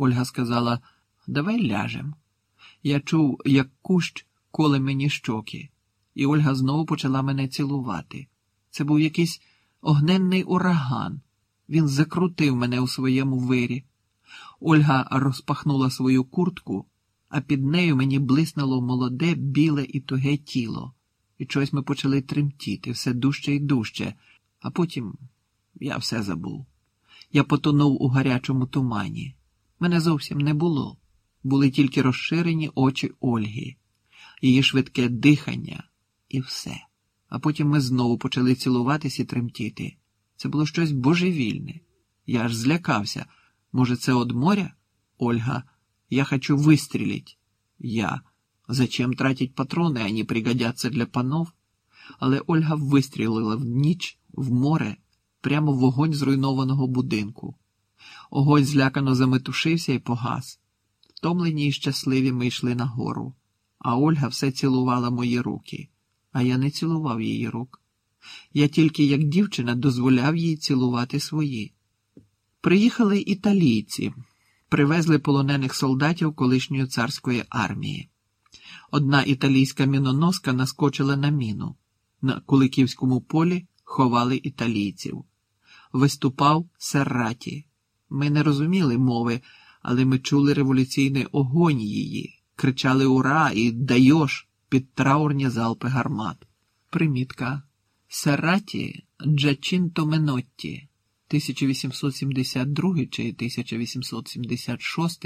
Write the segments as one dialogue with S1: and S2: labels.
S1: Ольга сказала, давай ляжем. Я чув, як кущ коле мені щоки, і Ольга знову почала мене цілувати. Це був якийсь огненний ураган. Він закрутив мене у своєму вирі. Ольга розпахнула свою куртку, а під нею мені блиснуло молоде, біле і туге тіло. І чогось ми почали тремтіти все дужче і дужче, а потім я все забув. Я потонув у гарячому тумані. Мене зовсім не було. Були тільки розширені очі Ольги, її швидке дихання і все. А потім ми знову почали цілуватись і тремтіти. Це було щось божевільне. Я аж злякався. Може, це од моря? Ольга, я хочу выстрелить. Я. Зачем тратить патрони, они пригодятся для панов? Але Ольга вистрілила в ніч, в море, прямо в вогонь зруйнованого будинку. Огонь злякано заметушився і погас. Втомлені і щасливі ми йшли нагору, а Ольга все цілувала мої руки, а я не цілував її рук. Я тільки як дівчина дозволяв їй цілувати свої. Приїхали італійці, привезли полонених солдатів колишньої царської армії. Одна італійська міноноска наскочила на міну. На Куликівському полі ховали італійців. Виступав Серраті. Ми не розуміли мови, але ми чули революційний огонь її, кричали Ура і Дайош під траурні залпи гармат. Примітка. Серраті Джачінто Менотті 1872 чи 1876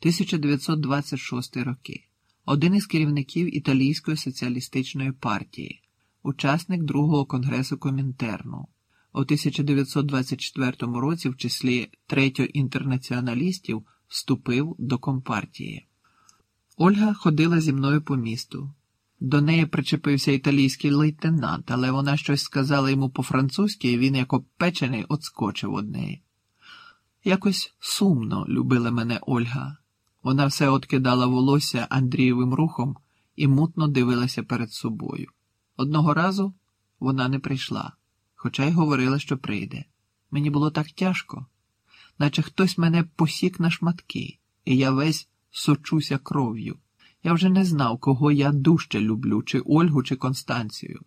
S1: 1926 роки. Один із керівників Італійської соціалістичної партії, учасник Другого конгресу Комінтерну. У 1924 році в числі третьо інтернаціоналістів вступив до Компартії. Ольга ходила зі мною по місту. До неї причепився італійський лейтенант, але вона щось сказала йому по-французьки, і він, як опечений, отскочив од неї. Якось сумно любила мене Ольга. Вона все откидала волосся Андрієвим рухом і мутно дивилася перед собою. Одного разу вона не прийшла, хоча й говорила, що прийде. Мені було так тяжко, наче хтось мене посік на шматки, і я весь сочуся кров'ю. Я вже не знав, кого я дужче люблю, чи Ольгу, чи Констанцію.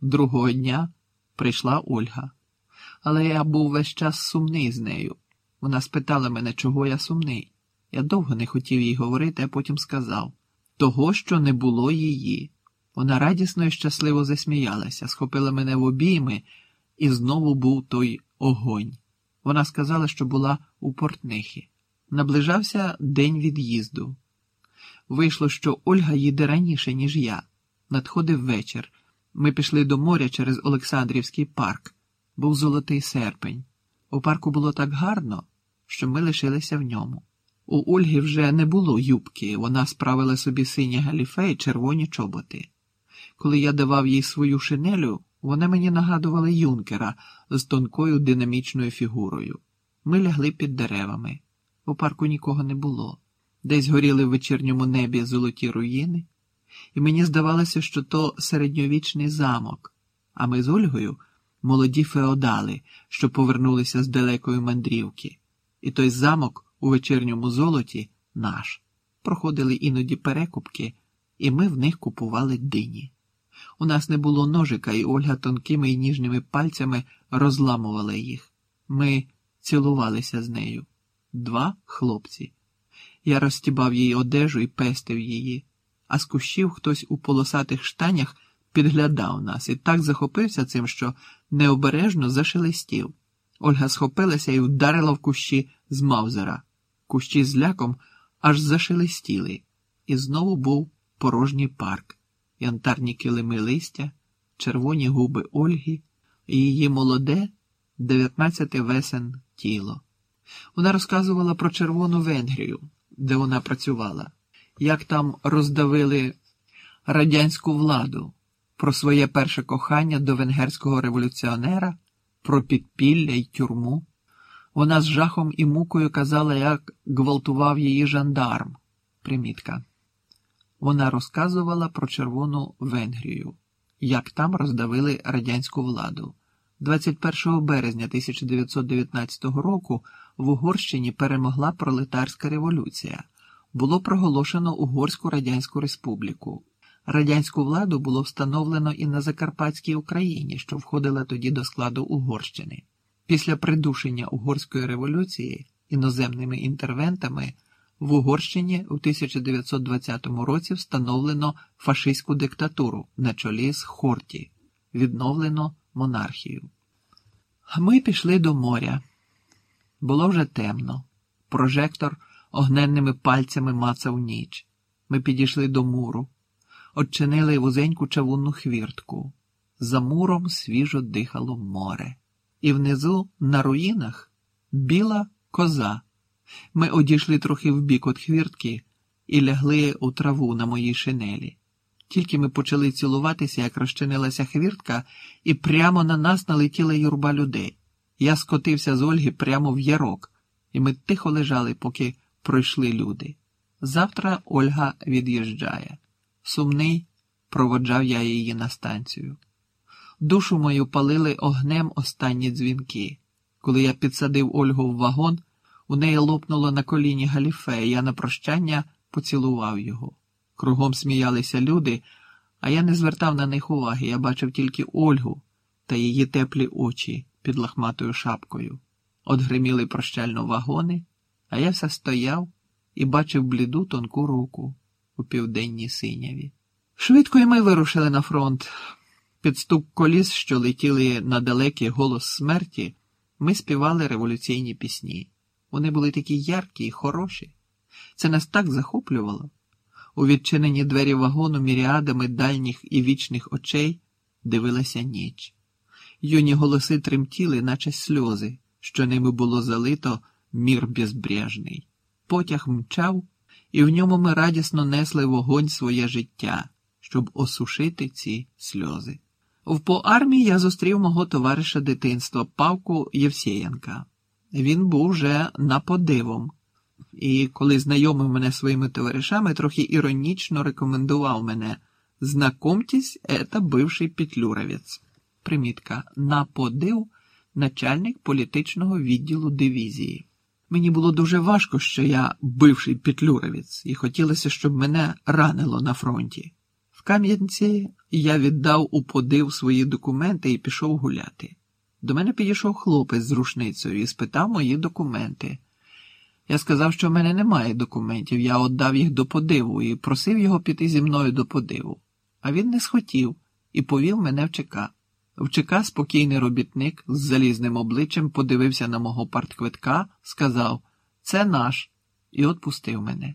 S1: Другого дня прийшла Ольга, але я був весь час сумний з нею. Вона спитала мене, чого я сумний. Я довго не хотів їй говорити, а потім сказав того, що не було її. Вона радісно і щасливо засміялася, схопила мене в обійми, і знову був той огонь. Вона сказала, що була у портнихі. Наближався день від'їзду. Вийшло, що Ольга їде раніше, ніж я. Надходив вечір. Ми пішли до моря через Олександрівський парк. Був золотий серпень. У парку було так гарно, що ми лишилися в ньому. У Ольги вже не було юбки, вона справила собі синє галіфе і червоні чоботи. Коли я давав їй свою шинелю, вона мені нагадувала юнкера з тонкою динамічною фігурою. Ми лягли під деревами. У парку нікого не було. Десь горіли в вечірньому небі золоті руїни, і мені здавалося, що то середньовічний замок, а ми з Ольгою молоді феодали, що повернулися з далекої мандрівки, і той замок у вечірньому золоті наш. Проходили іноді перекупки, і ми в них купували дині. У нас не було ножика, і Ольга тонкими і ніжними пальцями розламувала їх. Ми цілувалися з нею. Два хлопці. Я розстібав її одежу і пестив її, а з кущів хтось у полосатих штанях підглядав нас і так захопився цим, що необережно зашелестів. Ольга схопилася і вдарила в кущі з Маузера. Кущі з ляком аж зашелестіли, і знову був порожній парк, янтарні килими листя, червоні губи Ольги і її молоде, дев'ятнадцяти весен тіло. Вона розказувала про Червону Венгрію, де вона працювала, як там роздавили радянську владу, про своє перше кохання до венгерського революціонера, про підпілля й тюрму. Вона з жахом і мукою казала, як гвалтував її жандарм. Примітка. Вона розказувала про Червону Венгрію, як там роздавили радянську владу. 21 березня 1919 року в Угорщині перемогла пролетарська революція, було проголошено Угорську Радянську Республіку. Радянську владу було встановлено і на Закарпатській Україні, що входила тоді до складу Угорщини. Після придушення угорської революції іноземними інтервентами в Угорщині у 1920 році встановлено фашистську диктатуру на чолі з Хорті, відновлено монархію. Ми пішли до моря. Було вже темно. Прожектор огненними пальцями мацав ніч. Ми підійшли до муру, odчинили вузеньку чавунну хвіртку. За муром свіжо дихало море. І внизу, на руїнах, біла коза. Ми одійшли трохи вбік від хвіртки і лягли у траву на моїй шинелі. Тільки ми почали цілуватися, як розчинилася хвіртка, і прямо на нас налетіла юрба людей. Я скотився з Ольги прямо в ярок, і ми тихо лежали, поки пройшли люди. Завтра Ольга від'їжджає. Сумний проводжав я її на станцію. Душу мою палили огнем останні дзвінки. Коли я підсадив Ольгу в вагон, у неї лопнуло на коліні галіфе, і я на прощання поцілував його. Кругом сміялися люди, а я не звертав на них уваги. Я бачив тільки Ольгу та її теплі очі під лахматою шапкою. От гриміли прощально вагони, а я все стояв і бачив бліду тонку руку у південній синяві. Швидко і ми вирушили на фронт. Під стук коліс, що летіли на далекий голос смерті, ми співали революційні пісні. Вони були такі яркі і хороші. Це нас так захоплювало. У відчинені двері вагону міріадами дальніх і вічних очей дивилася ніч. Юні голоси тремтіли, наче сльози, що ними було залито мір безбрежний. Потяг мчав, і в ньому ми радісно несли вогонь своє життя, щоб осушити ці сльози. В поармії я зустрів мого товариша дитинства Павку Євсєєнка. Він був вже на подивом, і коли знайомив мене своїми товаришами, трохи іронічно рекомендував мене знакомтесь, это бивший петлюровець. Примітка на подив начальник політичного відділу дивізії. Мені було дуже важко, що я бивший петлюровець, і хотілося, щоб мене ранило на фронті. В Кам'янці я віддав у подив свої документи і пішов гуляти. До мене підійшов хлопець з рушницею і спитав мої документи. Я сказав, що в мене немає документів, я віддав їх до подиву і просив його піти зі мною до подиву. А він не схотів і повів мене в ЧК. В ЧК спокійний робітник з залізним обличчям подивився на мого партквитка, сказав Це наш, і отпустив мене.